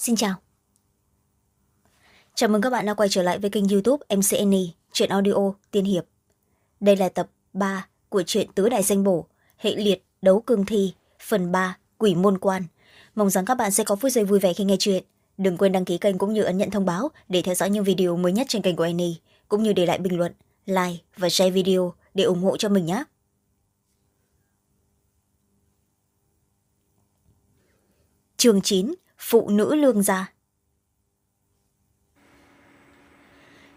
xin chào. Chào mừng các bạn đã quay trở lại với kênh youtube mcn chuyện audio tiên hiệp. Đây là tập ba của truyện tứ đại danh bổ, hệ liệt đấu cương thi, phần ba, quỷ môn quan. Mong rằng các bạn sẽ có phút giây vui vẻ khi nghe chuyện. Đừng quên đăng ký kênh cũng như ấn nhận thông báo để theo dõi những video mới nhất trên kênh của annie cũng như để lại bình luận, like và share video để ủng hộ cho mình nhé. Chương chín phụ nữ lương gia.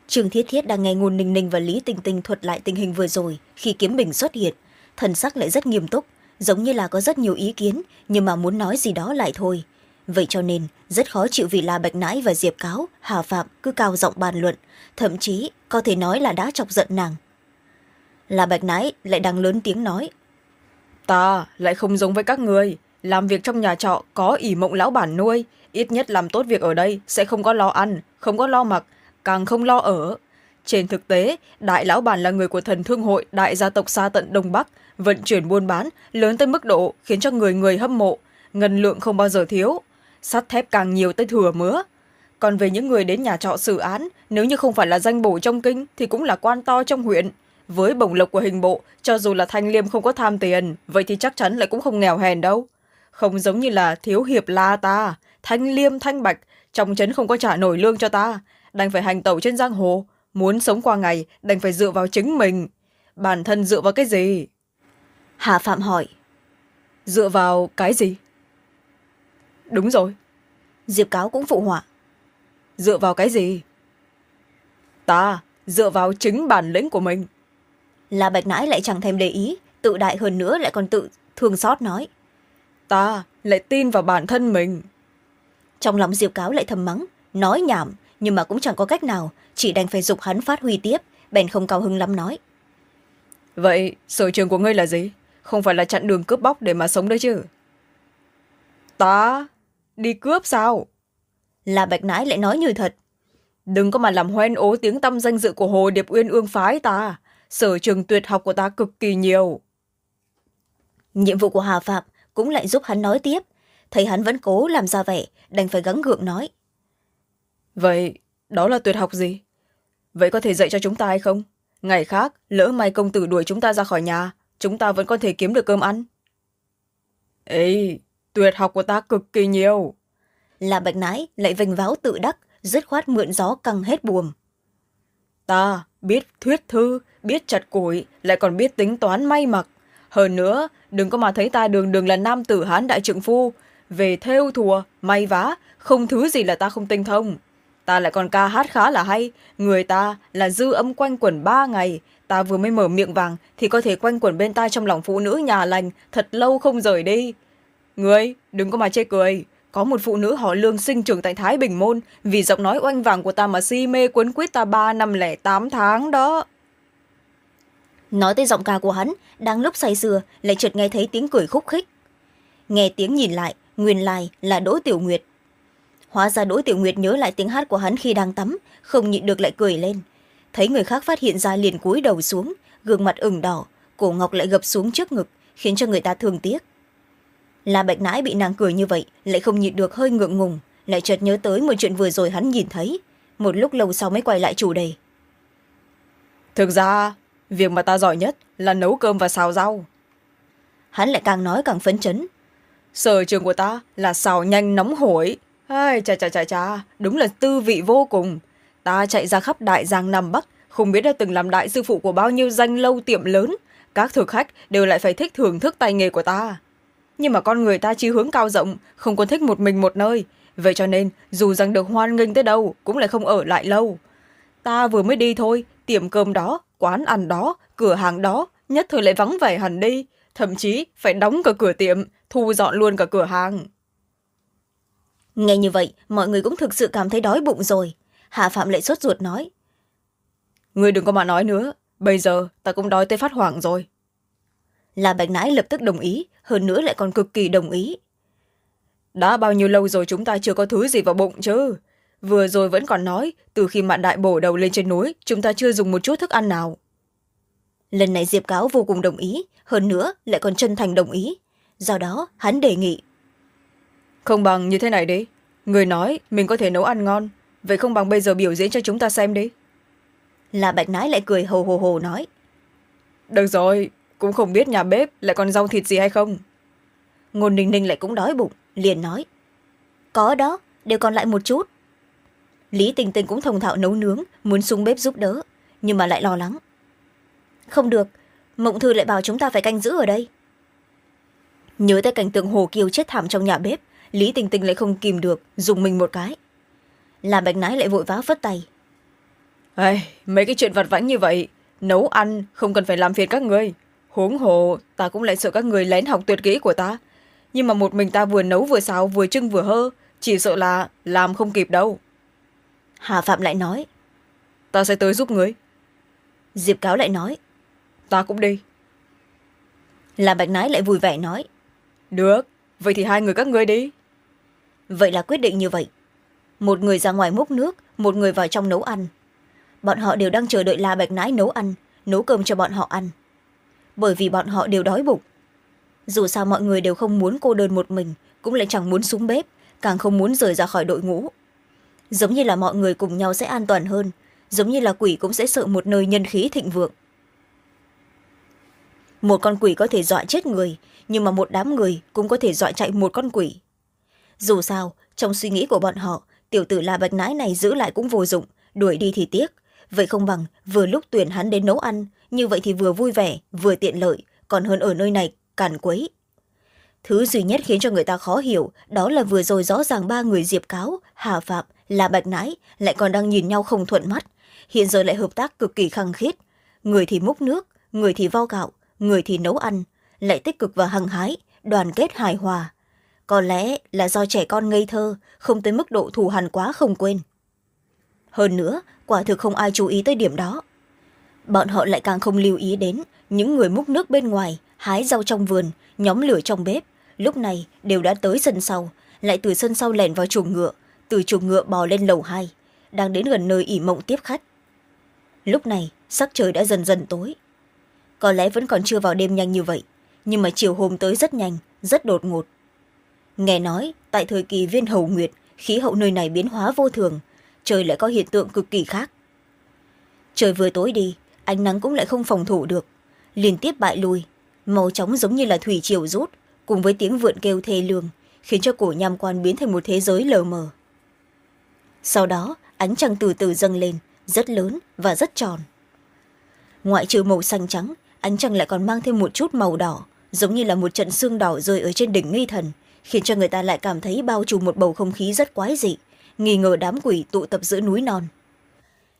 Trương thiết thiết đang nghe ngôn ninh ninh và lý tinh tinh thuật lại tình hình vừa rồi khi kiếm bình xuất hiện. Thần sắc lại rất nghiêm túc, giống như là có rất nhiều ý kiến, nhưng mà muốn nói gì đó lại thôi. Vậy cho nên, rất khó chịu vì la bạch nãi và diệp cáo, hà phạm cứ cao giọng bàn luận, thậm chí có thể nói là đã chọc giận nàng. La bạch nãi lại đang lớn tiếng nói, ta lại không giống với các người làm việc trong nhà trọ có ỷ mộng lão bản nuôi, ít nhất làm tốt việc ở đây sẽ không có lo ăn, không có lo mặc, càng không lo ở. Trên thực tế, đại lão bản là người của thần thương hội đại gia tộc xa tận đông bắc, vận chuyển buôn bán, lớn tới mức độ khiến cho người người hâm mộ, ngân lượng không bao giờ thiếu, sắt thép càng nhiều tới thừa mứa. Còn về những người đến nhà trọ xử án, nếu như không phải là danh bổ trong kinh thì cũng là quan to trong huyện. Với bổng lộc của hình bộ, cho dù là thanh liêm không có tham tiền, vậy thì chắc chắn lại cũng không nghèo hèn đâu không giống như là thiếu hiệp la ta. Thanh liêm thanh bạch trong trấn không có trả nổi lương cho ta. Đành phải hành tẩu trên giang hồ. Muốn sống qua ngày đành phải dựa vào chính mình. Bản thân dựa vào cái gì? Hà phạm hỏi. Dựa vào cái gì? Đúng rồi. Diệp cáo cũng phụ họa. Dựa vào cái gì? Ta dựa vào chính bản lĩnh của mình. Là bạch nãi lại chẳng thèm để ý tự đại hơn nữa lại còn tự thương xót nói ta lại tin vào bản thân mình. Trong lòng diệp cáo lại thầm mắng nói nhảm nhưng mà cũng chẳng có cách nào chỉ đành phải dục hắn phát huy tiếp bèn không cao hứng lắm nói. Vậy sở trường của ngươi là gì? Không phải là chặn đường cướp bóc để mà sống đấy chứ? Ta đi cướp sao? Là bạch nãi lại nói như thật. Đừng có mà làm hoen ố tiếng tăm danh dự của hồ điệp uyên ương phái ta. Sở trường tuyệt học của ta cực kỳ nhiều. Nhiệm vụ của hà phạm cũng lại giúp hắn nói tiếp. Thấy hắn vẫn cố làm ra vẻ đành phải gắng gượng nói. Vậy đó là tuyệt học gì? Vậy có thể dạy cho chúng ta hay không? Ngày khác lỡ may công tử đuổi chúng ta ra khỏi nhà chúng ta vẫn có thể kiếm được cơm ăn. Ê tuyệt học của ta cực kỳ nhiều. Là bạch nãi lại vênh váo tự đắc dứt khoát mượn gió căng hết buồm. Ta biết thuyết thư biết chặt củi lại còn biết tính toán may mặc. Hơn nữa đừng có mà thấy ta đường đường là nam tử hán đại trượng phu. Về thêu thùa, may vá, không thứ gì là ta không tinh thông. Ta lại còn ca hát khá là hay. Người ta là dư âm quanh quẩn ba ngày. Ta vừa mới mở miệng vàng thì có thể quanh quẩn bên tai trong lòng phụ nữ nhà lành. Thật lâu không rời đi. Người, đừng có mà chê cười. Có một phụ nữ họ lương sinh trưởng tại thái bình môn. Vì giọng nói oanh vàng của ta mà si mê quấn quýt ta ba năm lẻ tám tháng đó nói tới giọng ca của hắn, đang lúc say sưa, lại chợt nghe thấy tiếng cười khúc khích. Nghe tiếng nhìn lại, nguyên lai là đỗ tiểu nguyệt. Hóa ra đỗ tiểu nguyệt nhớ lại tiếng hát của hắn khi đang tắm, không nhịn được lại cười lên. Thấy người khác phát hiện ra liền cúi đầu xuống, gương mặt ửng đỏ, cổ ngọc lại gập xuống trước ngực, khiến cho người ta thương tiếc. Là bạch nãi bị nàng cười như vậy, lại không nhịn được hơi ngượng ngùng, lại chợt nhớ tới một chuyện vừa rồi hắn nhìn thấy. Một lúc lâu sau mới quay lại chủ đề. Thực ra việc mà ta giỏi nhất là nấu cơm và xào rau. Hắn lại càng nói càng phấn chấn. Sở trường của ta là xào nhanh nóng hổi. Ai chà chà chà chà đúng là tư vị vô cùng. Ta chạy ra khắp đại giang nam bắc không biết đã từng làm đại sư phụ của bao nhiêu danh lâu tiệm lớn. Các thực khách đều lại phải thích thưởng thức tay nghề của ta. Nhưng mà con người ta chi hướng cao rộng không có thích một mình một nơi. Vậy cho nên dù rằng được hoan nghênh tới đâu cũng lại không ở lại lâu. Ta vừa mới đi thôi tiệm cơm đó quán ăn đó cửa hàng đó nhất thời lại vắng vẻ hẳn đi. Thậm chí phải đóng cả cửa tiệm thu dọn luôn cả cửa hàng. Nghe như vậy mọi người cũng thực sự cảm thấy đói bụng rồi. Hạ phạm lại sốt ruột nói. Người đừng có mà nói nữa bây giờ ta cũng đói tới phát hoảng rồi. Là bạch nãi lập tức đồng ý hơn nữa lại còn cực kỳ đồng ý. Đã bao nhiêu lâu rồi chúng ta chưa có thứ gì vào bụng chứ vừa rồi vẫn còn nói từ khi mạn đại bổ đầu lên trên núi chúng ta chưa dùng một chút thức ăn nào. Lần này diệp cáo vô cùng đồng ý hơn nữa lại còn chân thành đồng ý. Do đó hắn đề nghị. Không bằng như thế này đi. Người nói mình có thể nấu ăn ngon vậy không bằng bây giờ biểu diễn cho chúng ta xem đi. Là bạch nái lại cười hồ hồ hồ nói. Được rồi cũng không biết nhà bếp lại còn rau thịt gì hay không. Ngôn ninh ninh lại cũng đói bụng liền nói. Có đó đều còn lại một chút lý tình tình cũng thông thạo nấu nướng muốn xuống bếp giúp đỡ nhưng mà lại lo lắng. Không được mộng thư lại bảo chúng ta phải canh giữ ở đây. Nhớ tới cảnh tượng hồ kiều chết thảm trong nhà bếp lý tình tình lại không kìm được dùng mình một cái. Là bạch nái lại vội vã phất tay. Ê, mấy cái chuyện vặt vãnh như vậy nấu ăn không cần phải làm phiền các người. Huống hồ ta cũng lại sợ các người lén học tuyệt kỹ của ta. Nhưng mà một mình ta vừa nấu vừa xào vừa trưng vừa hơ chỉ sợ là làm không kịp đâu hà phạm lại nói. Ta sẽ tới giúp người diệp cáo lại nói. Ta cũng đi. Là bạch nái lại vui vẻ nói. Được vậy thì hai người các ngươi đi. Vậy là quyết định như vậy. Một người ra ngoài múc nước một người vào trong nấu ăn. Bọn họ đều đang chờ đợi la bạch nái nấu ăn nấu cơm cho bọn họ ăn. Bởi vì bọn họ đều đói bụng. Dù sao mọi người đều không muốn cô đơn một mình cũng lại chẳng muốn xuống bếp càng không muốn rời ra khỏi đội ngũ giống như là mọi người cùng nhau sẽ an toàn hơn. Giống như là quỷ cũng sẽ sợ một nơi nhân khí thịnh vượng. Một con quỷ có thể dọa chết người, nhưng mà một đám người cũng có thể dọa chạy một con quỷ. Dù sao, trong suy nghĩ của bọn họ, tiểu tử là bạch nãi này giữ lại cũng vô dụng, đuổi đi thì tiếc. Vậy không bằng, vừa lúc tuyển hắn đến nấu ăn, như vậy thì vừa vui vẻ, vừa tiện lợi, còn hơn ở nơi này, càn quấy. Thứ duy nhất khiến cho người ta khó hiểu, đó là vừa rồi rõ ràng ba người diệp cáo, hà phạm là bạch nãi, lại còn đang nhìn nhau không thuận mắt. Hiện giờ lại hợp tác cực kỳ khăng khít. Người thì múc nước, người thì vo gạo, người thì nấu ăn. Lại tích cực và hăng hái, đoàn kết hài hòa. Có lẽ là do trẻ con ngây thơ, không tới mức độ thù hằn quá không quên. Hơn nữa, quả thực không ai chú ý tới điểm đó. Bọn họ lại càng không lưu ý đến những người múc nước bên ngoài, hái rau trong vườn, nhóm lửa trong bếp. Lúc này đều đã tới sân sau, lại từ sân sau lẻn vào chuồng ngựa từ chuồng ngựa bò lên lầu hai, đang đến gần nơi ỉ mộng tiếp khách. Lúc này, sắc trời đã dần dần tối. Có lẽ vẫn còn chưa vào đêm nhanh như vậy, nhưng mà chiều hôm tới rất nhanh, rất đột ngột. Nghe nói, tại thời kỳ viên hầu nguyệt, khí hậu nơi này biến hóa vô thường, trời lại có hiện tượng cực kỳ khác. Trời vừa tối đi, ánh nắng cũng lại không phòng thủ được liên tiếp bại lui. Màu chóng giống như là thủy triều rút, cùng với tiếng vượn kêu thê lương, khiến cho cổ nham quan biến thành một thế giới lờ mờ sau đó, ánh trăng từ từ dâng lên, rất lớn và rất tròn. Ngoại trừ màu xanh trắng, ánh trăng lại còn mang thêm một chút màu đỏ, giống như là một trận xương đỏ rơi ở trên đỉnh nghi thần, khiến cho người ta lại cảm thấy bao trùm một bầu không khí rất quái dị, nghi ngờ đám quỷ tụ tập giữa núi non.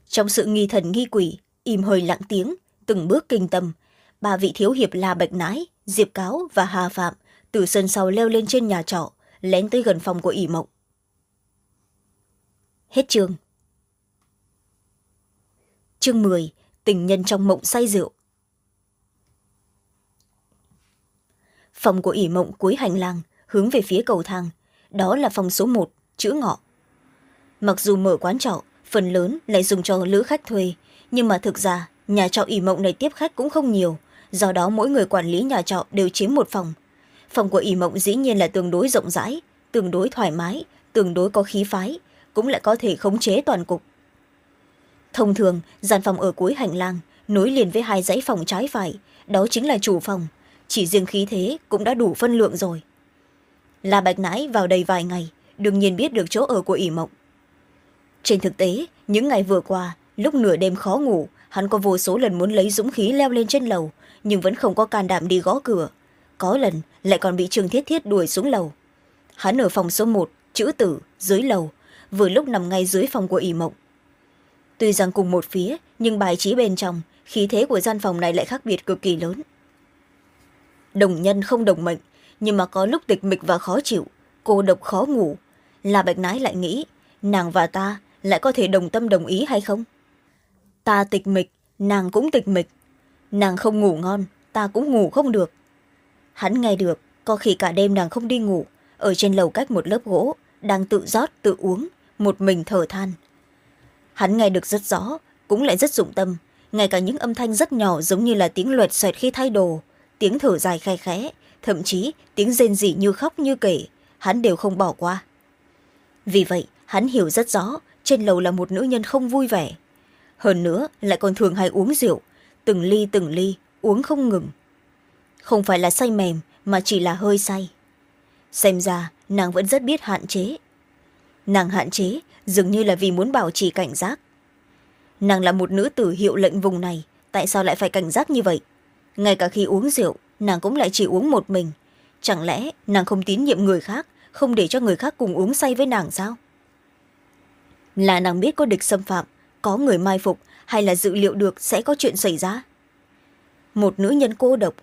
Trong sự nghi thần nghi quỷ, im hơi lặng tiếng, từng bước kinh tâm, ba vị thiếu hiệp là bạch nái diệp cáo và hà phạm từ sân sau leo lên trên nhà trọ, lén tới gần phòng của ỷ mộng hết chương. Chương mười, tình nhân trong mộng say rượu. Phòng của ỷ mộng cuối hành lang, hướng về phía cầu thang. Đó là phòng số một, chữ ngọ. Mặc dù mở quán trọ, phần lớn lại dùng cho lữ khách thuê. Nhưng mà thực ra, nhà trọ ỷ mộng này tiếp khách cũng không nhiều. Do đó mỗi người quản lý nhà trọ đều chiếm một phòng. Phòng của ỷ mộng dĩ nhiên là tương đối rộng rãi, tương đối thoải mái, tương đối có khí phái cũng lại có thể khống chế toàn cục. Thông thường, gian phòng ở cuối hành lang, nối liền với hai dãy phòng trái phải, đó chính là chủ phòng. Chỉ riêng khí thế cũng đã đủ phân lượng rồi. La bạch nãi vào đây vài ngày, đương nhiên biết được chỗ ở của ỷ mộng. Trên thực tế, những ngày vừa qua, lúc nửa đêm khó ngủ, hắn có vô số lần muốn lấy dũng khí leo lên trên lầu, nhưng vẫn không có can đảm đi gõ cửa. Có lần, lại còn bị trường thiết thiết đuổi xuống lầu. Hắn ở phòng số một, chữ tử, dưới lầu vừa lúc nằm ngay dưới phòng của ỷ mộng. Tuy rằng cùng một phía, nhưng bài trí bên trong, khí thế của gian phòng này lại khác biệt cực kỳ lớn. Đồng nhân không đồng mệnh, nhưng mà có lúc tịch mịch và khó chịu, cô độc khó ngủ. Là bạch nái lại nghĩ, nàng và ta lại có thể đồng tâm đồng ý hay không? Ta tịch mịch, nàng cũng tịch mịch. Nàng không ngủ ngon, ta cũng ngủ không được. Hắn nghe được, có khi cả đêm nàng không đi ngủ, ở trên lầu cách một lớp gỗ, đang tự rót, tự uống một mình thở than. Hắn nghe được rất rõ, cũng lại rất dụng tâm. Ngay cả những âm thanh rất nhỏ giống như là tiếng loẹt xoẹt khi thay đồ, tiếng thở dài khe khẽ, thậm chí tiếng rên rỉ như khóc như kể, hắn đều không bỏ qua. Vì vậy, hắn hiểu rất rõ trên lầu là một nữ nhân không vui vẻ. Hơn nữa, lại còn thường hay uống rượu, từng ly từng ly, uống không ngừng. Không phải là say mềm, mà chỉ là hơi say. Xem ra, nàng vẫn rất biết hạn chế nàng hạn chế, dường như là vì muốn bảo trì cảnh giác. Nàng là một nữ tử hiệu lệnh vùng này, tại sao lại phải cảnh giác như vậy? Ngay cả khi uống rượu, nàng cũng lại chỉ uống một mình. Chẳng lẽ nàng không tín nhiệm người khác, không để cho người khác cùng uống say với nàng sao? Là nàng biết có địch xâm phạm, có người mai phục, hay là dự liệu được sẽ có chuyện xảy ra? Một nữ nhân cô độc,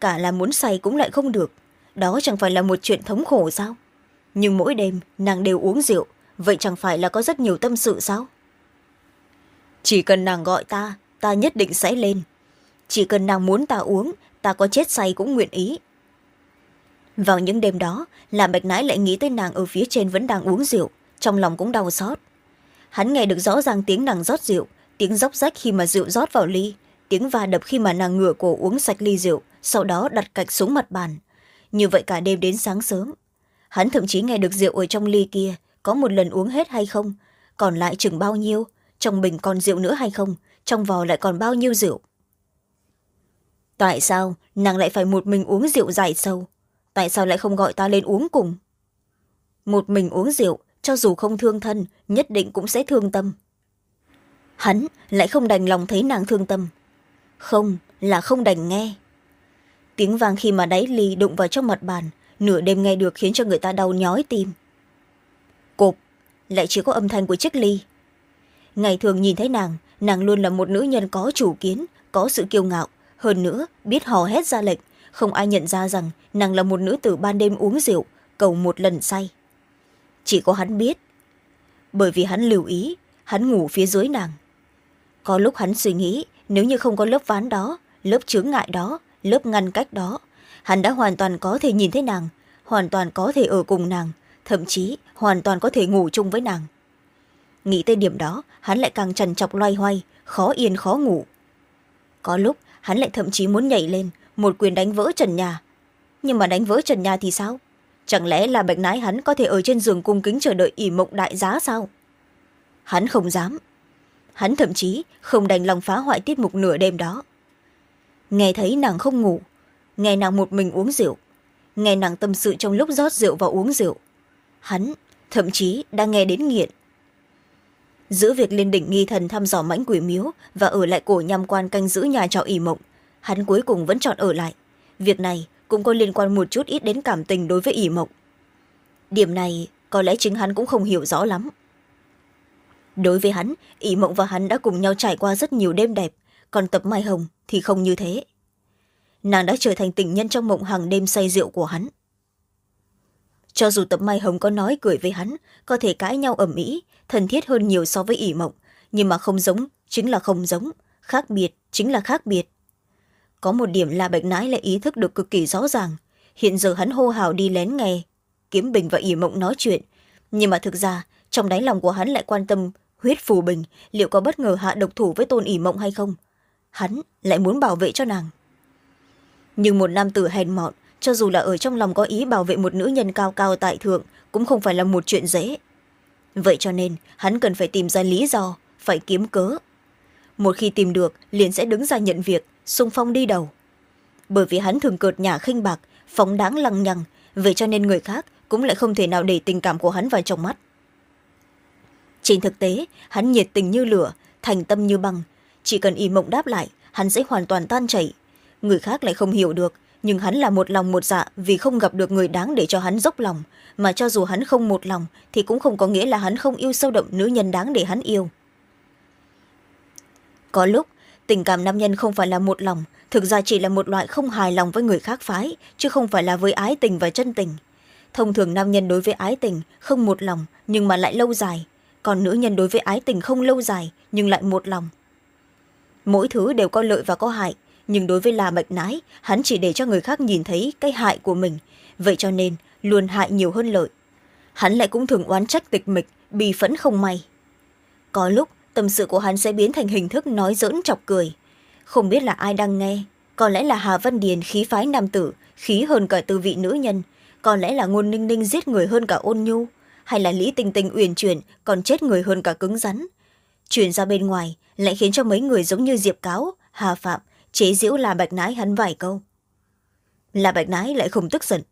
cả là muốn say cũng lại không được. Đó chẳng phải là một chuyện thống khổ sao? Nhưng mỗi đêm, nàng đều uống rượu. Vậy chẳng phải là có rất nhiều tâm sự sao? Chỉ cần nàng gọi ta ta nhất định sẽ lên. Chỉ cần nàng muốn ta uống, ta có chết say cũng nguyện ý. Vào những đêm đó là bạch nãi lại nghĩ tới nàng ở phía trên vẫn đang uống rượu. Trong lòng cũng đau xót. Hắn nghe được rõ ràng tiếng nàng rót rượu, tiếng róc rách khi mà rượu rót vào ly, tiếng va đập khi mà nàng ngửa cổ uống sạch ly rượu, sau đó đặt cạch xuống mặt bàn. Như vậy cả đêm đến sáng sớm hắn thậm chí nghe được rượu ở trong ly kia, có một lần uống hết hay không, còn lại chừng bao nhiêu, trong bình còn rượu nữa hay không, trong vò lại còn bao nhiêu rượu. Tại sao nàng lại phải một mình uống rượu dài sâu? Tại sao lại không gọi ta lên uống cùng? Một mình uống rượu, cho dù không thương thân, nhất định cũng sẽ thương tâm. Hắn lại không đành lòng thấy nàng thương tâm. Không là không đành nghe. Tiếng vang khi mà đáy ly đụng vào trong mặt bàn nửa đêm nghe được khiến cho người ta đau nhói tim. Cộp, lại chỉ có âm thanh của chiếc ly. Ngày thường nhìn thấy nàng nàng luôn là một nữ nhân có chủ kiến, có sự kiêu ngạo. Hơn nữa, biết hò hét ra lệnh, không ai nhận ra rằng nàng là một nữ tử ban đêm uống rượu, cầu một lần say. Chỉ có hắn biết, bởi vì hắn lưu ý, hắn ngủ phía dưới nàng. Có lúc hắn suy nghĩ, nếu như không có lớp ván đó, lớp chướng ngại đó, lớp ngăn cách đó hắn đã hoàn toàn có thể nhìn thấy nàng, hoàn toàn có thể ở cùng nàng, thậm chí hoàn toàn có thể ngủ chung với nàng. Nghĩ tới điểm đó, hắn lại càng trằn trọc loay hoay, khó yên khó ngủ. Có lúc, hắn lại thậm chí muốn nhảy lên, một quyền đánh vỡ trần nhà. Nhưng mà đánh vỡ trần nhà thì sao? Chẳng lẽ là bạch nái hắn có thể ở trên giường cung kính chờ đợi ỉ mộng đại giá sao? Hắn không dám. Hắn thậm chí không đành lòng phá hoại tiết mục nửa đêm đó. Nghe thấy nàng không ngủ nghe nàng một mình uống rượu. Nghe nàng tâm sự trong lúc rót rượu và uống rượu. Hắn, thậm chí đang nghe đến nghiện. Giữa việc lên đỉnh nghi thần thăm dò mãnh quỷ miếu và ở lại cổ nhằm quan canh giữ nhà trọ ỉ mộng, hắn cuối cùng vẫn chọn ở lại. Việc này cũng có liên quan một chút ít đến cảm tình đối với ỉ mộng. Điểm này có lẽ chính hắn cũng không hiểu rõ lắm. Đối với hắn ỉ mộng và hắn đã cùng nhau trải qua rất nhiều đêm đẹp, còn tập mai hồng thì không như thế nàng đã trở thành tình nhân trong mộng hàng đêm say rượu của hắn. Cho dù tập mai hồng có nói cười với hắn, có thể cãi nhau ẩm ĩ, thân thiết hơn nhiều so với ỉ mộng, nhưng mà không giống, chính là không giống, khác biệt, chính là khác biệt. Có một điểm là bạch nãi lại ý thức được cực kỳ rõ ràng, hiện giờ hắn hô hào đi lén nghe, kiếm bình và ỉ mộng nói chuyện, nhưng mà thực ra, trong đáy lòng của hắn lại quan tâm, huyết phù bình liệu có bất ngờ hạ độc thủ với tôn ỉ mộng hay không? Hắn lại muốn bảo vệ cho nàng nhưng một nam tử hèn mọn, cho dù là ở trong lòng có ý bảo vệ một nữ nhân cao cao tại thượng, cũng không phải là một chuyện dễ. Vậy cho nên, hắn cần phải tìm ra lý do, phải kiếm cớ. Một khi tìm được, liền sẽ đứng ra nhận việc sung phong đi đầu. Bởi vì hắn thường cợt nhả khinh bạc, phóng đáng lăng nhằng, vậy cho nên người khác cũng lại không thể nào để tình cảm của hắn vào trong mắt. Trên thực tế, hắn nhiệt tình như lửa, thành tâm như băng. Chỉ cần y mộng đáp lại, hắn sẽ hoàn toàn tan chảy người khác lại không hiểu được, nhưng hắn là một lòng một dạ vì không gặp được người đáng để cho hắn dốc lòng. Mà cho dù hắn không một lòng, thì cũng không có nghĩa là hắn không yêu sâu đậm nữ nhân đáng để hắn yêu. Có lúc, tình cảm nam nhân không phải là một lòng, thực ra chỉ là một loại không hài lòng với người khác phái, chứ không phải là với ái tình và chân tình. Thông thường nam nhân đối với ái tình không một lòng, nhưng mà lại lâu dài. Còn nữ nhân đối với ái tình không lâu dài, nhưng lại một lòng. Mỗi thứ đều có lợi và có hại nhưng đối với là bạch nái hắn chỉ để cho người khác nhìn thấy cái hại của mình. Vậy cho nên, luôn hại nhiều hơn lợi. Hắn lại cũng thường oán trách tịch mịch bì phẫn không may. Có lúc, tâm sự của hắn sẽ biến thành hình thức nói dỡn chọc cười. Không biết là ai đang nghe. Có lẽ là hà văn điền khí phái nam tử, khí hơn cả tư vị nữ nhân. Có lẽ là ngôn ninh ninh giết người hơn cả ôn nhu. Hay là lý tinh tinh uyển chuyển, còn chết người hơn cả cứng rắn. Truyền ra bên ngoài, lại khiến cho mấy người giống như diệp cáo, hà phạm chế giễu là bạch nái hắn vài câu. Là bạch nái lại không tức giận.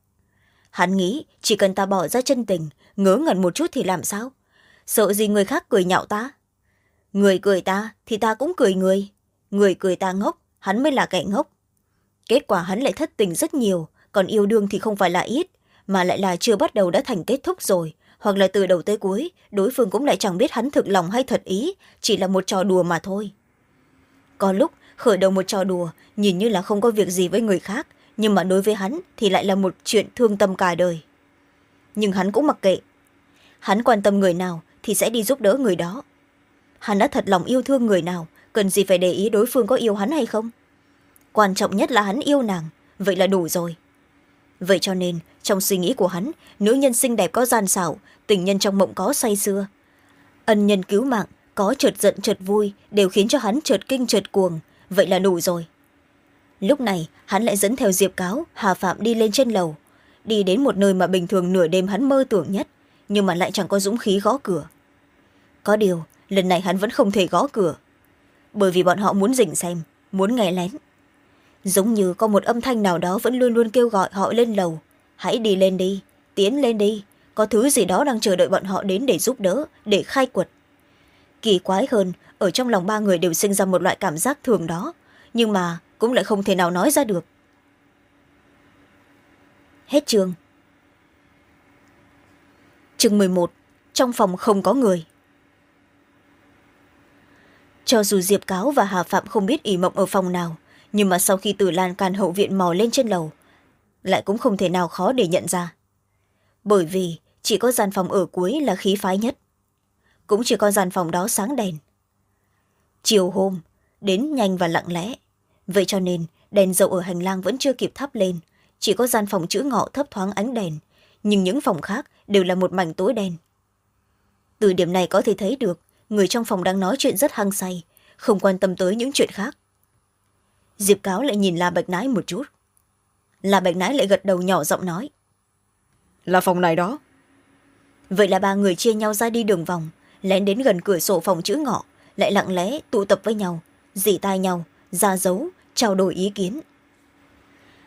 Hắn nghĩ chỉ cần ta bỏ ra chân tình, ngớ ngẩn một chút thì làm sao? Sợ gì người khác cười nhạo ta? Người cười ta thì ta cũng cười người. Người cười ta ngốc, hắn mới là kẻ ngốc. Kết quả hắn lại thất tình rất nhiều, còn yêu đương thì không phải là ít, mà lại là chưa bắt đầu đã thành kết thúc rồi. Hoặc là từ đầu tới cuối, đối phương cũng lại chẳng biết hắn thực lòng hay thật ý, chỉ là một trò đùa mà thôi. Có lúc khởi đầu một trò đùa, nhìn như là không có việc gì với người khác, nhưng mà đối với hắn thì lại là một chuyện thương tâm cả đời. Nhưng hắn cũng mặc kệ. Hắn quan tâm người nào thì sẽ đi giúp đỡ người đó. Hắn đã thật lòng yêu thương người nào, cần gì phải để ý đối phương có yêu hắn hay không? Quan trọng nhất là hắn yêu nàng, vậy là đủ rồi. Vậy cho nên, trong suy nghĩ của hắn, nữ nhân xinh đẹp có gian xảo, tình nhân trong mộng có say sưa. Ân nhân cứu mạng, có chợt giận chợt vui, đều khiến cho hắn chợt kinh chợt cuồng vậy là đủ rồi. Lúc này, hắn lại dẫn theo diệp cáo, hà phạm đi lên trên lầu. Đi đến một nơi mà bình thường nửa đêm hắn mơ tưởng nhất, nhưng mà lại chẳng có dũng khí gõ cửa. Có điều, lần này hắn vẫn không thể gõ cửa. Bởi vì bọn họ muốn rình xem muốn nghe lén. Giống như có một âm thanh nào đó vẫn luôn luôn kêu gọi họ lên lầu. Hãy đi lên đi, tiến lên đi, có thứ gì đó đang chờ đợi bọn họ đến để giúp đỡ, để khai quật. Kỳ quái hơn ở trong lòng ba người đều sinh ra một loại cảm giác thường đó, nhưng mà cũng lại không thể nào nói ra được. Hết chương. Chương mười một, trong phòng không có người. Cho dù diệp cáo và hà phạm không biết ỉ mộng ở phòng nào, nhưng mà sau khi từ lan can hậu viện mò lên trên lầu, lại cũng không thể nào khó để nhận ra. Bởi vì chỉ có gian phòng ở cuối là khí phái nhất. Cũng chỉ có gian phòng đó sáng đèn chiều hôm đến nhanh và lặng lẽ. Vậy cho nên đèn dầu ở hành lang vẫn chưa kịp thắp lên. Chỉ có gian phòng chữ ngọ thấp thoáng ánh đèn. Nhưng những phòng khác đều là một mảnh tối đen. Từ điểm này có thể thấy được người trong phòng đang nói chuyện rất hăng say không quan tâm tới những chuyện khác. Diệp cáo lại nhìn la bạch nái một chút. La bạch nái lại gật đầu nhỏ giọng nói. Là phòng này đó. Vậy là ba người chia nhau ra đi đường vòng lén đến gần cửa sổ phòng chữ ngọ lại lặng lẽ tụ tập với nhau dỉ tai nhau, ra dấu, trao đổi ý kiến.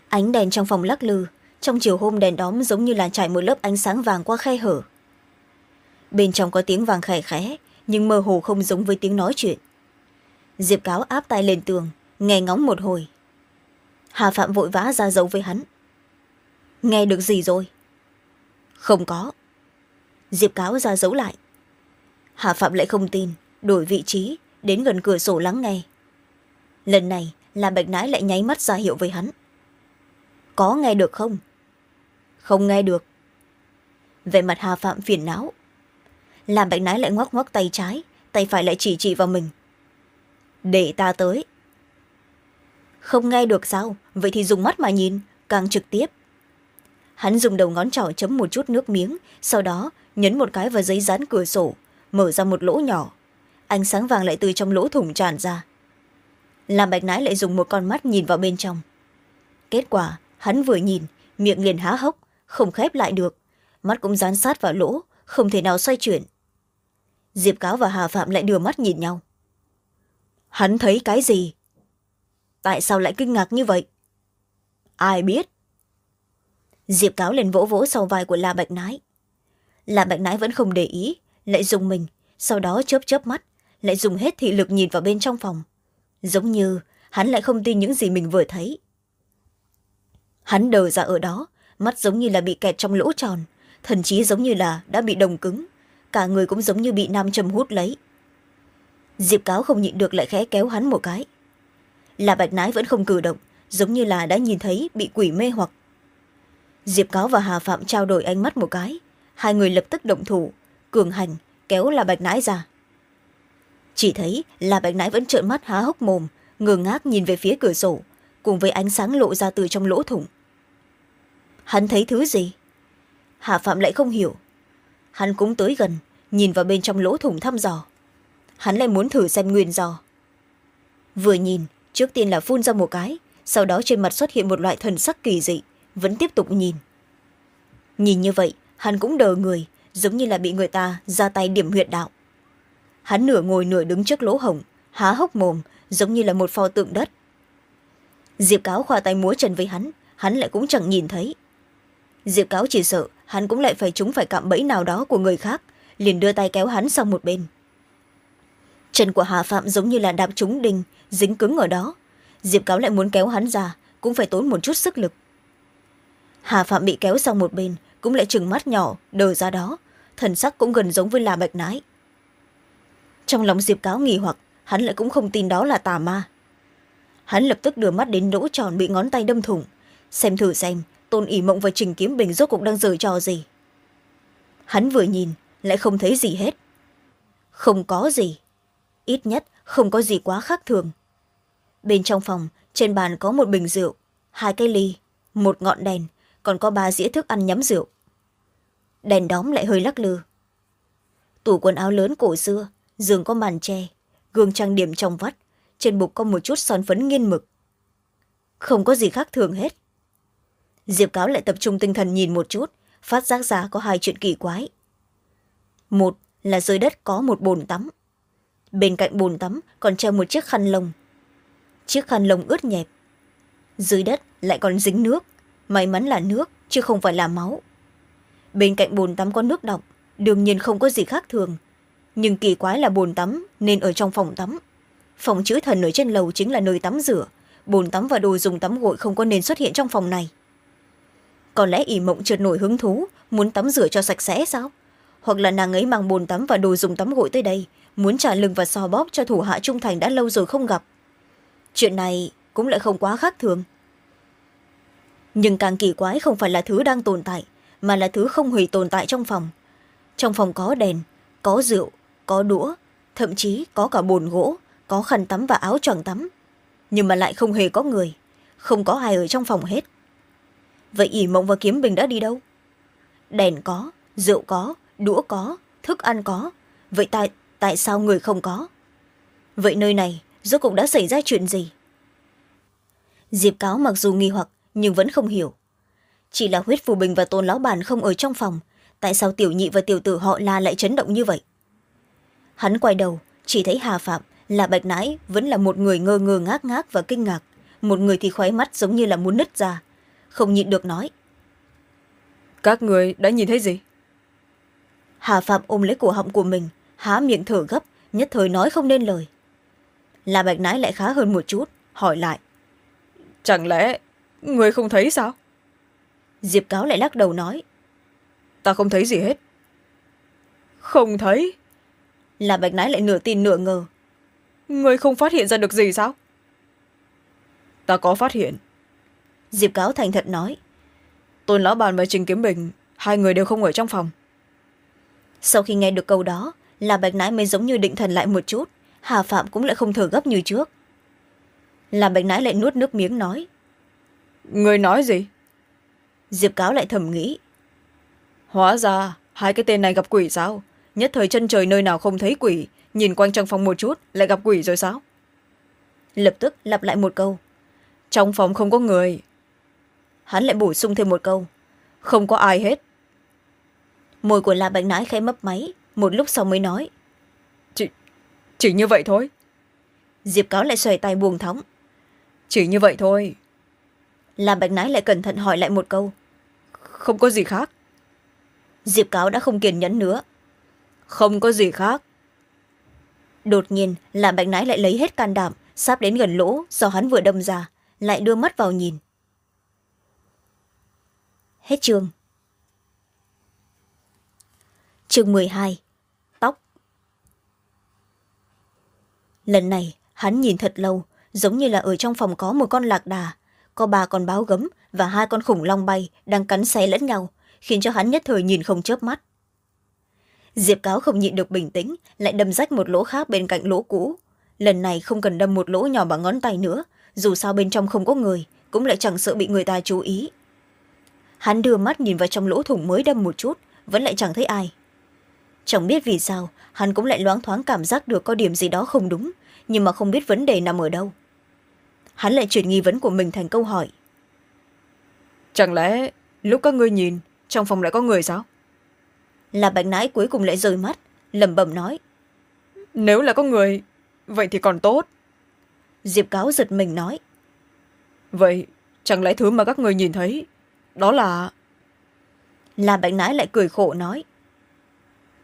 Ánh đèn trong phòng lắc lư, trong chiều hôm đèn đóm giống như là trải một lớp ánh sáng vàng qua khe hở. Bên trong có tiếng vàng khẽ khẽ, nhưng mơ hồ không giống với tiếng nói chuyện. Diệp cáo áp tay lên tường, nghe ngóng một hồi. Hà phạm vội vã ra dấu với hắn. Nghe được gì rồi? Không có. Diệp cáo ra dấu lại. Hà phạm lại không tin đổi vị trí, đến gần cửa sổ lắng nghe. Lần này là bạch nãi lại nháy mắt ra hiệu với hắn. Có nghe được không? Không nghe được. Về mặt hà phạm phiền não. Làm bạch nãi lại ngoắc ngoắc tay trái, tay phải lại chỉ chỉ vào mình. Để ta tới. Không nghe được sao? Vậy thì dùng mắt mà nhìn, càng trực tiếp. Hắn dùng đầu ngón trỏ chấm một chút nước miếng, sau đó nhấn một cái vào giấy dán cửa sổ, mở ra một lỗ nhỏ ánh sáng vàng lại từ trong lỗ thủng tràn ra. Làm bạch nãi lại dùng một con mắt nhìn vào bên trong. Kết quả, hắn vừa nhìn, miệng liền há hốc, không khép lại được. Mắt cũng dán sát vào lỗ, không thể nào xoay chuyển. Diệp cáo và hà phạm lại đưa mắt nhìn nhau. Hắn thấy cái gì? Tại sao lại kinh ngạc như vậy? Ai biết? Diệp cáo liền vỗ vỗ sau vai của la bạch nái la bạch nái vẫn không để ý, lại dùng mình, sau đó chớp chớp mắt lại dùng hết thị lực nhìn vào bên trong phòng. Giống như hắn lại không tin những gì mình vừa thấy. Hắn đờ ra ở đó, mắt giống như là bị kẹt trong lỗ tròn, thần chí giống như là đã bị đồng cứng, cả người cũng giống như bị nam châm hút lấy. Diệp cáo không nhịn được lại khẽ kéo hắn một cái. Là bạch nái vẫn không cử động, giống như là đã nhìn thấy bị quỷ mê hoặc. Diệp cáo và hà phạm trao đổi ánh mắt một cái, hai người lập tức động thủ, cường hành, kéo là bạch nãi ra chỉ thấy là bạch nãi vẫn trợn mắt há hốc mồm, ngơ ngác nhìn về phía cửa sổ, cùng với ánh sáng lộ ra từ trong lỗ thủng. Hắn thấy thứ gì? Hà phạm lại không hiểu. Hắn cũng tới gần, nhìn vào bên trong lỗ thủng thăm dò. Hắn lại muốn thử xem nguyên do. Vừa nhìn, trước tiên là phun ra một cái, sau đó trên mặt xuất hiện một loại thần sắc kỳ dị, vẫn tiếp tục nhìn. Nhìn như vậy, hắn cũng đờ người, giống như là bị người ta ra tay điểm huyệt đạo hắn nửa ngồi nửa đứng trước lỗ hổng, há hốc mồm, giống như là một pho tượng đất. Diệp cáo khoa tay múa chân với hắn hắn lại cũng chẳng nhìn thấy. Diệp cáo chỉ sợ hắn cũng lại phải chúng phải cạm bẫy nào đó của người khác, liền đưa tay kéo hắn sang một bên. Chân của hà phạm giống như là đạp trúng đinh, dính cứng ở đó. Diệp cáo lại muốn kéo hắn ra, cũng phải tốn một chút sức lực. Hà phạm bị kéo sang một bên, cũng lại trừng mắt nhỏ, đờ ra đó. Thần sắc cũng gần giống với là bạch nái trong lòng diệp cáo nghỉ hoặc, hắn lại cũng không tin đó là tà ma. Hắn lập tức đưa mắt đến lỗ tròn bị ngón tay đâm thủng. Xem thử xem, tôn ỉ mộng và trình kiếm bình rốt cuộc đang giở trò gì. Hắn vừa nhìn, lại không thấy gì hết. Không có gì. Ít nhất, không có gì quá khác thường. Bên trong phòng, trên bàn có một bình rượu, hai cây ly, một ngọn đèn, còn có ba dĩa thức ăn nhắm rượu. Đèn đóm lại hơi lắc lư. Tủ quần áo lớn cổ xưa giường có màn tre gương trang điểm trong vắt, trên bục có một chút son phấn nghiên mực. Không có gì khác thường hết. Diệp cáo lại tập trung tinh thần nhìn một chút, phát giác ra có hai chuyện kỳ quái. Một là dưới đất có một bồn tắm. Bên cạnh bồn tắm còn treo một chiếc khăn lông. Chiếc khăn lông ướt nhẹp. Dưới đất lại còn dính nước. May mắn là nước, chứ không phải là máu. Bên cạnh bồn tắm có nước đọng, đương nhiên không có gì khác thường nhưng kỳ quái là bồn tắm, nên ở trong phòng tắm. Phòng chữ thần ở trên lầu chính là nơi tắm rửa. Bồn tắm và đồ dùng tắm gội không có nên xuất hiện trong phòng này. Có lẽ ỉ mộng trượt nổi hứng thú, muốn tắm rửa cho sạch sẽ sao? Hoặc là nàng ấy mang bồn tắm và đồ dùng tắm gội tới đây, muốn trả lưng và sò bóp cho thủ hạ trung thành đã lâu rồi không gặp. Chuyện này cũng lại không quá khác thường. Nhưng càng kỳ quái không phải là thứ đang tồn tại, mà là thứ không hề tồn tại trong phòng. Trong phòng có đèn, có rượu có đũa, thậm chí có cả bồn gỗ, có khăn tắm và áo choàng tắm, nhưng mà lại không hề có người, không có ai ở trong phòng hết. Vậy ỉ mộng và kiếm bình đã đi đâu? Đèn có, rượu có, đũa có, thức ăn có. Vậy tại tại sao người không có? Vậy nơi này rốt cuộc đã xảy ra chuyện gì? Diệp cáo mặc dù nghi hoặc nhưng vẫn không hiểu. Chỉ là huyết phù bình và tôn lão bàn không ở trong phòng, tại sao tiểu nhị và tiểu tử họ la lại chấn động như vậy? Hắn quay đầu chỉ thấy hà phạm là bạch nãi vẫn là một người ngơ ngơ ngác ngác và kinh ngạc. Một người thì khoái mắt giống như là muốn nứt ra. Không nhịn được nói. Các người đã nhìn thấy gì? Hà phạm ôm lấy cổ họng của mình há miệng thở gấp nhất thời nói không nên lời. Là bạch nãi lại khá hơn một chút hỏi lại. Chẳng lẽ người không thấy sao? Diệp cáo lại lắc đầu nói. Ta không thấy gì hết. Không thấy là bạch nãi lại nửa tin nửa ngờ. Người không phát hiện ra được gì sao? Ta có phát hiện. Diệp cáo thành thật nói. Tôn lão bàn và trình kiếm bình hai người đều không ở trong phòng. Sau khi nghe được câu đó là bạch nãi mới giống như định thần lại một chút hà phạm cũng lại không thở gấp như trước. Là bạch nãi lại nuốt nước miếng nói. Người nói gì? Diệp cáo lại thầm nghĩ. Hóa ra hai cái tên này gặp quỷ sao nhất thời chân trời nơi nào không thấy quỷ nhìn quanh trong phòng một chút lại gặp quỷ rồi sao? Lập tức lặp lại một câu. Trong phòng không có người. Hắn lại bổ sung thêm một câu. Không có ai hết. Môi của la bạch nãi khẽ mấp máy một lúc sau mới nói. Chỉ, chỉ như vậy thôi. Diệp cáo lại xoay tay buông thóng chỉ như vậy thôi. La bạch nãi lại cẩn thận hỏi lại một câu. Không có gì khác. Diệp cáo đã không kiên nhẫn nữa không có gì khác. Đột nhiên là bạch nái lại lấy hết can đảm, sắp đến gần lỗ, do hắn vừa đâm ra, lại đưa mắt vào nhìn. Hết chương. Chương mười hai, tóc. Lần này, hắn nhìn thật lâu, giống như là ở trong phòng có một con lạc đà, có ba con báo gấm và hai con khủng long bay đang cắn xé lẫn nhau, khiến cho hắn nhất thời nhìn không chớp mắt diệp cáo không nhịn được bình tĩnh, lại đâm rách một lỗ khác bên cạnh lỗ cũ. Lần này không cần đâm một lỗ nhỏ bằng ngón tay nữa, dù sao bên trong không có người, cũng lại chẳng sợ bị người ta chú ý. Hắn đưa mắt nhìn vào trong lỗ thủng mới đâm một chút, vẫn lại chẳng thấy ai. Chẳng biết vì sao, hắn cũng lại loáng thoáng cảm giác được có điểm gì đó không đúng, nhưng mà không biết vấn đề nằm ở đâu. Hắn lại chuyển nghi vấn của mình thành câu hỏi. Chẳng lẽ lúc các ngươi nhìn, trong phòng lại có người sao? Là bạch nãi cuối cùng lại rời mắt lẩm bẩm nói. Nếu là có người vậy thì còn tốt. Diệp cáo giật mình nói. Vậy chẳng lẽ thứ mà các người nhìn thấy đó là là bạch nãi lại cười khổ nói.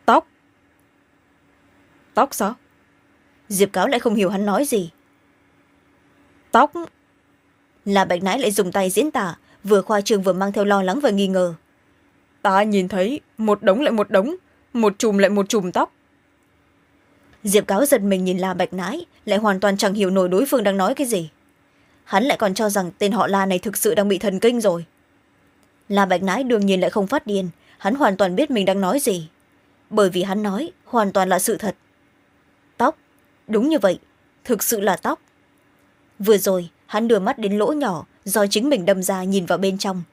Tóc. Tóc sao? Diệp cáo lại không hiểu hắn nói gì. Tóc. Là bạch nãi lại dùng tay diễn tả vừa khoa trương vừa mang theo lo lắng và nghi ngờ ta nhìn thấy một đống lại một đống, một chùm lại một chùm tóc. Diệp cáo giật mình nhìn la bạch nãi, lại hoàn toàn chẳng hiểu nổi đối phương đang nói cái gì. Hắn lại còn cho rằng tên họ la này thực sự đang bị thần kinh rồi. La bạch nãi đương nhiên lại không phát điên, hắn hoàn toàn biết mình đang nói gì. Bởi vì hắn nói hoàn toàn là sự thật. Tóc, đúng như vậy, thực sự là tóc. Vừa rồi, hắn đưa mắt đến lỗ nhỏ do chính mình đâm ra nhìn vào bên trong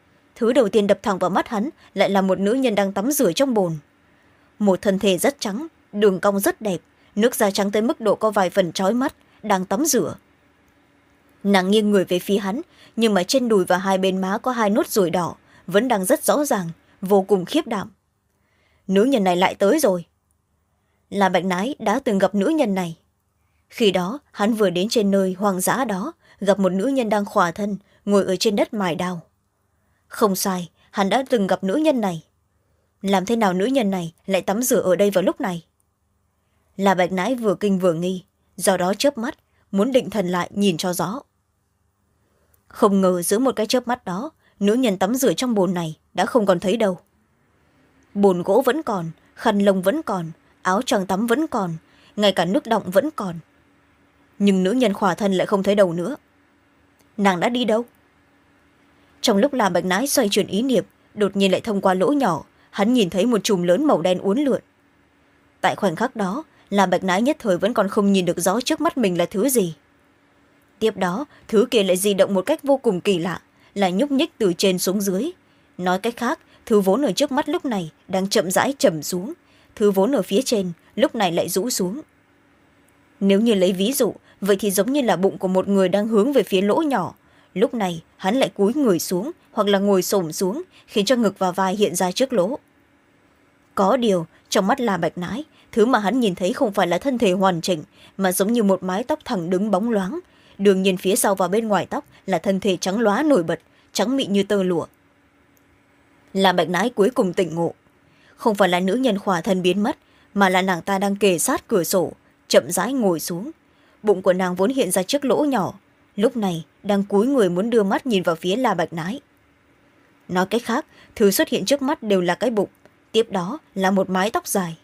thứ đầu tiên đập thẳng vào mắt hắn lại là một nữ nhân đang tắm rửa trong bồn. Một thân thể rất trắng, đường cong rất đẹp, nước da trắng tới mức độ có vài phần trói mắt, đang tắm rửa. Nàng nghiêng người về phía hắn, nhưng mà trên đùi và hai bên má có hai nốt ruồi đỏ, vẫn đang rất rõ ràng, vô cùng khiếp đảm. Nữ nhân này lại tới rồi. Là bạch nái đã từng gặp nữ nhân này. Khi đó, hắn vừa đến trên nơi hoang dã đó, gặp một nữ nhân đang khỏa thân, ngồi ở trên đất mài đào không sai, hắn đã từng gặp nữ nhân này. Làm thế nào nữ nhân này lại tắm rửa ở đây vào lúc này? Là bạch nãi vừa kinh vừa nghi, do đó chớp mắt, muốn định thần lại nhìn cho rõ. Không ngờ giữa một cái chớp mắt đó, nữ nhân tắm rửa trong bồn này đã không còn thấy đâu. Bồn gỗ vẫn còn, khăn lông vẫn còn, áo choàng tắm vẫn còn, ngay cả nước động vẫn còn. Nhưng nữ nhân khỏa thân lại không thấy đâu nữa. Nàng đã đi đâu? Trong lúc làm bạch nái xoay chuyển ý niệm, đột nhiên lại thông qua lỗ nhỏ, hắn nhìn thấy một chùm lớn màu đen uốn lượn. Tại khoảnh khắc đó, làm bạch nái nhất thời vẫn còn không nhìn được rõ trước mắt mình là thứ gì. Tiếp đó, thứ kia lại di động một cách vô cùng kỳ lạ là nhúc nhích từ trên xuống dưới. Nói cách khác, thứ vốn ở trước mắt lúc này đang chậm rãi chầm xuống, thứ vốn ở phía trên lúc này lại rũ xuống. Nếu như lấy ví dụ, vậy thì giống như là bụng của một người đang hướng về phía lỗ nhỏ lúc này, hắn lại cúi người xuống hoặc là ngồi s xuống, khiến cho ngực và vai hiện ra trước lỗ. Có điều, trong mắt La bạch nái thứ mà hắn nhìn thấy không phải là thân thể hoàn chỉnh, mà giống như một mái tóc thẳng đứng bóng loáng. Đương nhiên phía sau và bên ngoài tóc là thân thể trắng lóa nổi bật, trắng mịn như tơ lụa. La bạch nái cuối cùng tỉnh ngộ. Không phải là nữ nhân khỏa thân biến mất, mà là nàng ta đang kề sát cửa sổ, chậm rãi ngồi xuống. Bụng của nàng vốn hiện ra chiếc lỗ nhỏ lúc này, đang cúi người muốn đưa mắt nhìn vào phía la bạch nái. Nói cách khác, thứ xuất hiện trước mắt đều là cái bụng, tiếp đó là một mái tóc dài.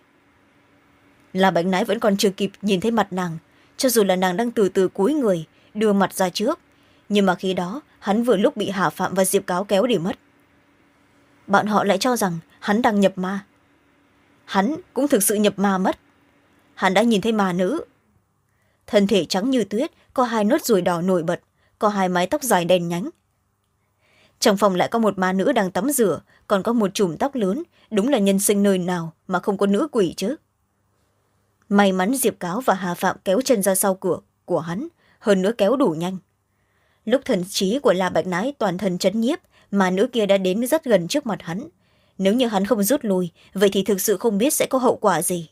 La bạch nái vẫn còn chưa kịp nhìn thấy mặt nàng, cho dù là nàng đang từ từ cúi người, đưa mặt ra trước, nhưng mà khi đó, hắn vừa lúc bị hà phạm và diệp cáo kéo để mất. Bọn họ lại cho rằng hắn đang nhập ma. Hắn cũng thực sự nhập ma mất. Hắn đã nhìn thấy ma nữ thân thể trắng như tuyết, có hai nốt ruồi đỏ nổi bật, có hai mái tóc dài đen nhánh. Trong phòng lại có một ma nữ đang tắm rửa, còn có một chùm tóc lớn, đúng là nhân sinh nơi nào mà không có nữ quỷ chứ. May mắn diệp cáo và hà phạm kéo chân ra sau cửa của hắn, hơn nữa kéo đủ nhanh. Lúc thần trí của la bạch nái toàn thân chấn nhiếp mà nữ kia đã đến rất gần trước mặt hắn. Nếu như hắn không rút lui, vậy thì thực sự không biết sẽ có hậu quả gì.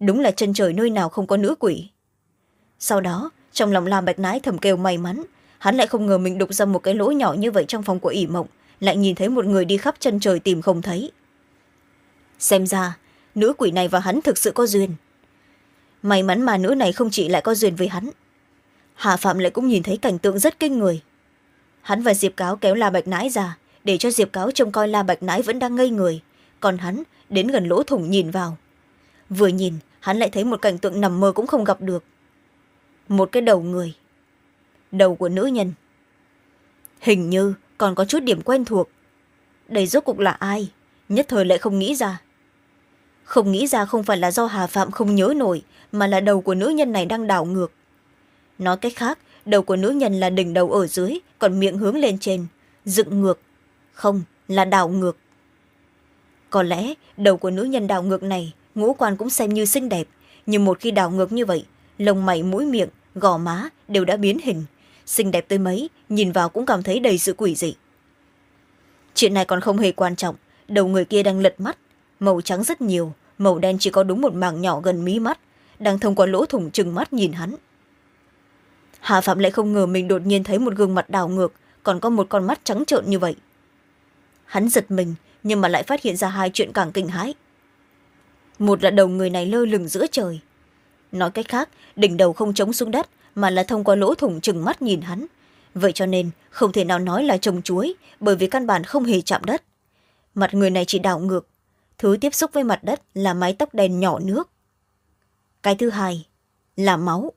Đúng là chân trời nơi nào không có nữ quỷ sau đó, trong lòng la bạch nái thầm kêu may mắn. Hắn lại không ngờ mình đục ra một cái lỗ nhỏ như vậy trong phòng của ỷ mộng, lại nhìn thấy một người đi khắp chân trời tìm không thấy. Xem ra, nữ quỷ này và hắn thực sự có duyên. May mắn mà nữ này không chỉ lại có duyên với hắn. Hà phạm lại cũng nhìn thấy cảnh tượng rất kinh người. Hắn và diệp cáo kéo la bạch nãi ra, để cho diệp cáo trông coi la bạch nãi vẫn đang ngây người, còn hắn đến gần lỗ thủng nhìn vào. Vừa nhìn, hắn lại thấy một cảnh tượng nằm mơ cũng không gặp được một cái đầu người. Đầu của nữ nhân. Hình như còn có chút điểm quen thuộc. Đây rốt cục là ai? Nhất thời lại không nghĩ ra. Không nghĩ ra không phải là do hà phạm không nhớ nổi, mà là đầu của nữ nhân này đang đảo ngược. Nói cách khác, đầu của nữ nhân là đỉnh đầu ở dưới, còn miệng hướng lên trên. Dựng ngược. Không, là đảo ngược. Có lẽ đầu của nữ nhân đảo ngược này, ngũ quan cũng xem như xinh đẹp. Nhưng một khi đảo ngược như vậy lồng mày mũi miệng gò má đều đã biến hình. Xinh đẹp tới mấy, nhìn vào cũng cảm thấy đầy sự quỷ dị. Chuyện này còn không hề quan trọng. Đầu người kia đang lật mắt. Màu trắng rất nhiều, màu đen chỉ có đúng một mảng nhỏ gần mí mắt, đang thông qua lỗ thủng trừng mắt nhìn hắn. Hà phạm lại không ngờ mình đột nhiên thấy một gương mặt đảo ngược, còn có một con mắt trắng trợn như vậy. Hắn giật mình, nhưng mà lại phát hiện ra hai chuyện càng kinh hãi. Một là đầu người này lơ lửng giữa trời nói cách khác, đỉnh đầu không chống xuống đất, mà là thông qua lỗ thủng chừng mắt nhìn hắn. Vậy cho nên, không thể nào nói là trồng chuối, bởi vì căn bản không hề chạm đất. Mặt người này chỉ đảo ngược. Thứ tiếp xúc với mặt đất là mái tóc đen nhỏ nước. Cái thứ hai là máu.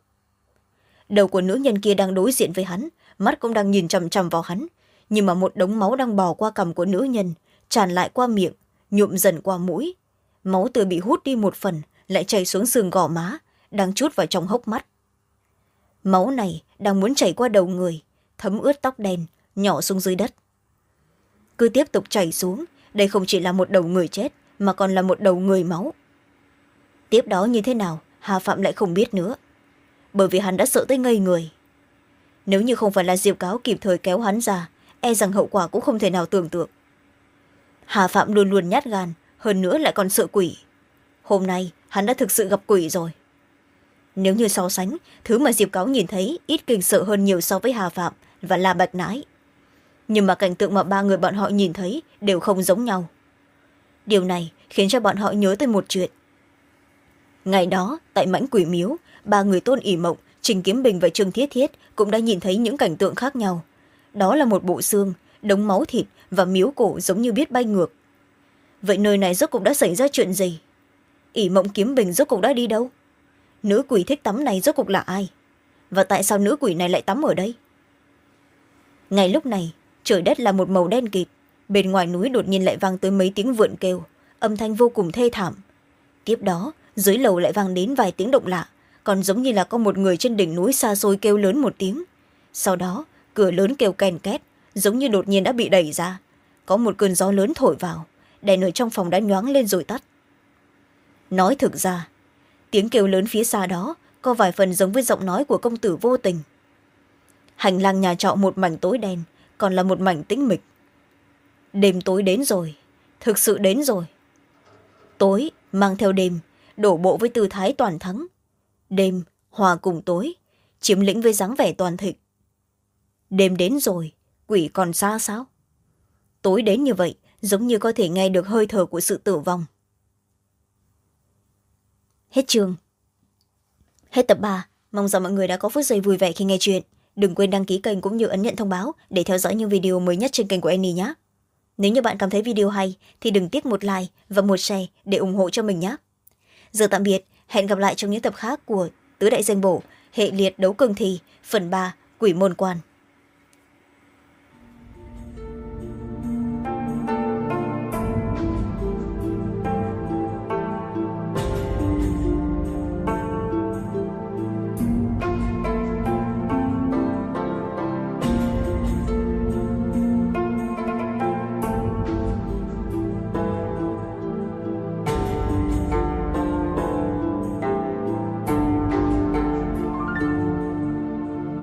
Đầu của nữ nhân kia đang đối diện với hắn, mắt cũng đang nhìn chằm chằm vào hắn, nhưng mà một đống máu đang bò qua cằm của nữ nhân, tràn lại qua miệng, nhuộm dần qua mũi. Máu từ bị hút đi một phần, lại chảy xuống sườn gò má đang chút vào trong hốc mắt. Máu này đang muốn chảy qua đầu người, thấm ướt tóc đen, nhỏ xuống dưới đất. Cứ tiếp tục chảy xuống, đây không chỉ là một đầu người chết, mà còn là một đầu người máu. Tiếp đó như thế nào, hà phạm lại không biết nữa. Bởi vì hắn đã sợ tới ngây người. Nếu như không phải là diệp cáo kịp thời kéo hắn ra e rằng hậu quả cũng không thể nào tưởng tượng. Hà phạm luôn luôn nhát gan, hơn nữa lại còn sợ quỷ. Hôm nay, hắn đã thực sự gặp quỷ rồi nếu như so sánh, thứ mà diệp cáo nhìn thấy ít kinh sợ hơn nhiều so với hà phạm và la bạch nái nhưng mà cảnh tượng mà ba người bọn họ nhìn thấy đều không giống nhau. Điều này khiến cho bọn họ nhớ tới một chuyện. Ngày đó, tại mãnh quỷ miếu, ba người tôn ỉ mộng, trình kiếm bình và trương thiết thiết cũng đã nhìn thấy những cảnh tượng khác nhau. Đó là một bộ xương, đống máu thịt và miếu cổ giống như biết bay ngược. Vậy nơi này rốt cục đã xảy ra chuyện gì? Ỉ mộng kiếm bình rốt cục đã đi đâu? Nữ quỷ thích tắm này rốt cục là ai? Và tại sao nữ quỷ này lại tắm ở đây? Ngay lúc này, trời đất là một màu đen kịt. Bên ngoài núi đột nhiên lại vang tới mấy tiếng vượn kêu. Âm thanh vô cùng thê thảm. Tiếp đó, dưới lầu lại vang đến vài tiếng động lạ, còn giống như là có một người trên đỉnh núi xa xôi kêu lớn một tiếng. Sau đó, cửa lớn kêu kèn két, giống như đột nhiên đã bị đẩy ra. Có một cơn gió lớn thổi vào, đèn ở trong phòng đã nhoáng lên rồi tắt. Nói thực ra tiếng kêu lớn phía xa đó, có vài phần giống với giọng nói của công tử vô tình. Hành lang nhà trọ một mảnh tối đen, còn là một mảnh tĩnh mịch. Đêm tối đến rồi, thực sự đến rồi. Tối, mang theo đêm, đổ bộ với tư thái toàn thắng. Đêm, hòa cùng tối, chiếm lĩnh với dáng vẻ toàn thịnh. Đêm đến rồi, quỷ còn xa sao? Tối đến như vậy, giống như có thể nghe được hơi thở của sự tử vong hết chương. Hết tập ba. Mong rằng mọi người đã có phút giây vui vẻ khi nghe chuyện. Đừng quên đăng ký kênh cũng như ấn nhận thông báo để theo dõi những video mới nhất trên kênh của annie nhé. Nếu như bạn cảm thấy video hay, thì đừng tiếc một like và một share để ủng hộ cho mình nhé. Giờ tạm biệt. Hẹn gặp lại trong những tập khác của tứ đại danh bổ, hệ liệt đấu cường thi, phần ba, quỷ môn quan.